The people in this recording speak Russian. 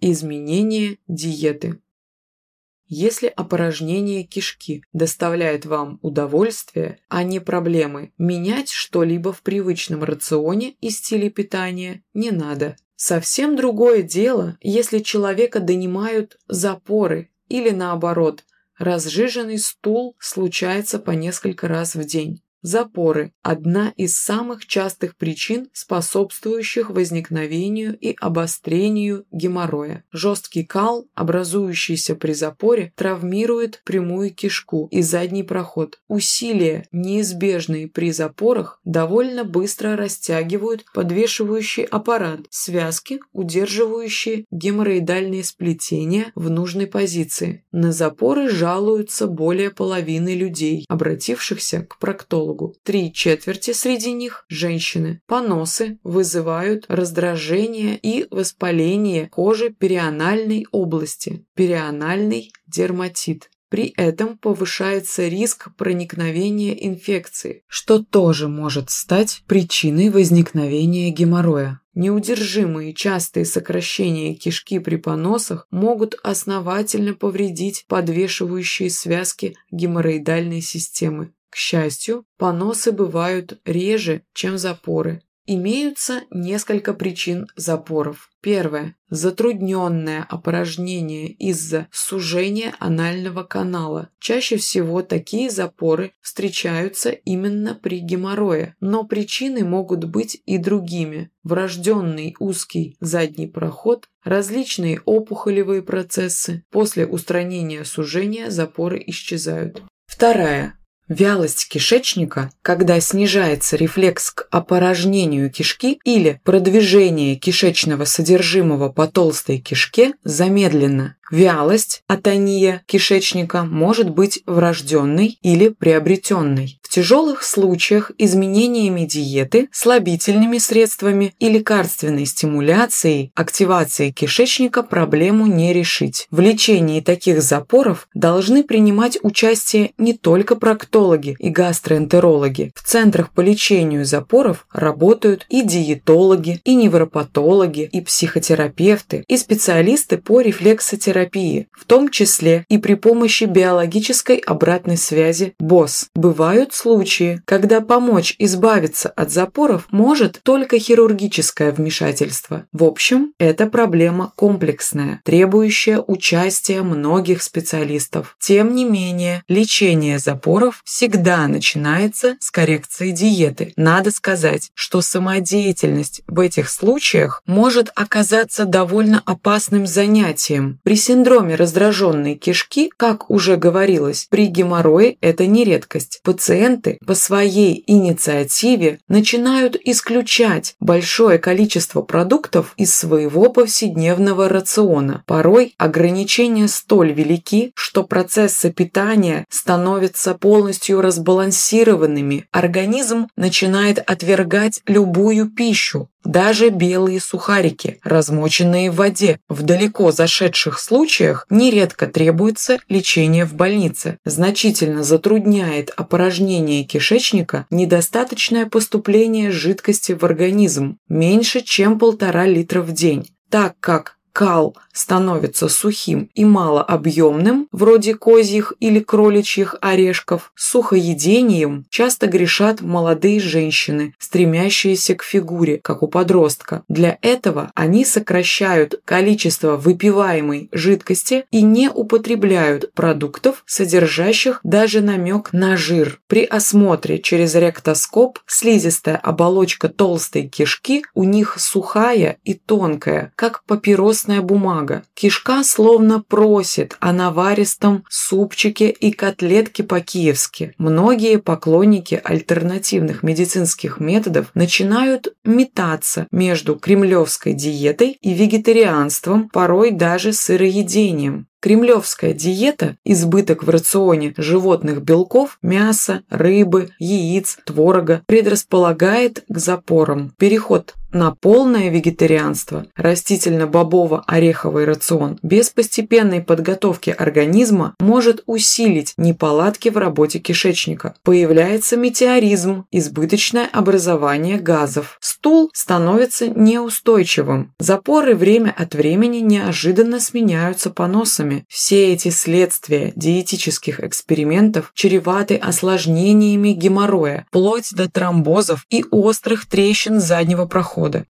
Изменение диеты. Если опорожнение кишки доставляет вам удовольствие, а не проблемы, менять что-либо в привычном рационе и стиле питания не надо. Совсем другое дело, если человека донимают запоры или наоборот, разжиженный стул случается по несколько раз в день. Запоры – одна из самых частых причин, способствующих возникновению и обострению геморроя. Жесткий кал, образующийся при запоре, травмирует прямую кишку и задний проход. Усилия, неизбежные при запорах, довольно быстро растягивают подвешивающий аппарат, связки, удерживающие геморроидальные сплетения в нужной позиции. На запоры жалуются более половины людей, обратившихся к проктологу гинекологу. Три четверти среди них – женщины. Поносы вызывают раздражение и воспаление кожи перианальной области. Перианальный дерматит. При этом повышается риск проникновения инфекции, что тоже может стать причиной возникновения геморроя. Неудержимые частые сокращения кишки при поносах могут основательно повредить подвешивающие связки геморроидальной системы. К счастью, поносы бывают реже, чем запоры. Имеются несколько причин запоров. Первое. Затрудненное опорожнение из-за сужения анального канала. Чаще всего такие запоры встречаются именно при геморрое, но причины могут быть и другими. Врожденный узкий задний проход, различные опухолевые процессы. После устранения сужения запоры исчезают. Вторая. Вялость кишечника, когда снижается рефлекс к опорожнению кишки или продвижение кишечного содержимого по толстой кишке замедленно. Вялость, атония кишечника может быть врожденной или приобретенной. В тяжелых случаях изменениями диеты, слабительными средствами и лекарственной стимуляцией активации кишечника проблему не решить. В лечении таких запоров должны принимать участие не только проктологи и гастроэнтерологи. В центрах по лечению запоров работают и диетологи, и невропатологи, и психотерапевты, и специалисты по рефлексотерапии терапии, в том числе и при помощи биологической обратной связи БОС. Бывают случаи, когда помочь избавиться от запоров может только хирургическое вмешательство. В общем, это проблема комплексная, требующая участия многих специалистов. Тем не менее, лечение запоров всегда начинается с коррекции диеты. Надо сказать, что самодеятельность в этих случаях может оказаться довольно опасным занятием. При синдроме раздраженной кишки, как уже говорилось, при геморрое это не редкость. Пациенты по своей инициативе начинают исключать большое количество продуктов из своего повседневного рациона. Порой ограничения столь велики, что процессы питания становятся полностью разбалансированными. Организм начинает отвергать любую пищу, даже белые сухарики, размоченные в воде, в далеко зашедших случаях нередко требуется лечение в больнице. Значительно затрудняет опорожнение кишечника недостаточное поступление жидкости в организм, меньше чем полтора литра в день, так как кал становится сухим и малообъемным, вроде козьих или кроличьих орешков, сухоедением часто грешат молодые женщины, стремящиеся к фигуре, как у подростка. Для этого они сокращают количество выпиваемой жидкости и не употребляют продуктов, содержащих даже намек на жир. При осмотре через ректоскоп слизистая оболочка толстой кишки у них сухая и тонкая, как папиросная красная бумага. Кишка словно просит о наваристом супчике и котлетке по-киевски. Многие поклонники альтернативных медицинских методов начинают метаться между кремлевской диетой и вегетарианством, порой даже сыроедением. Кремлевская диета – избыток в рационе животных белков, мяса, рыбы, яиц, творога – предрасполагает к запорам. Переход на полное вегетарианство, растительно-бобово-ореховый рацион без постепенной подготовки организма может усилить неполадки в работе кишечника. Появляется метеоризм, избыточное образование газов. Стул становится неустойчивым. Запоры время от времени неожиданно сменяются поносами. Все эти следствия диетических экспериментов чреваты осложнениями геморроя, вплоть до тромбозов и острых трещин заднего прохода подходы.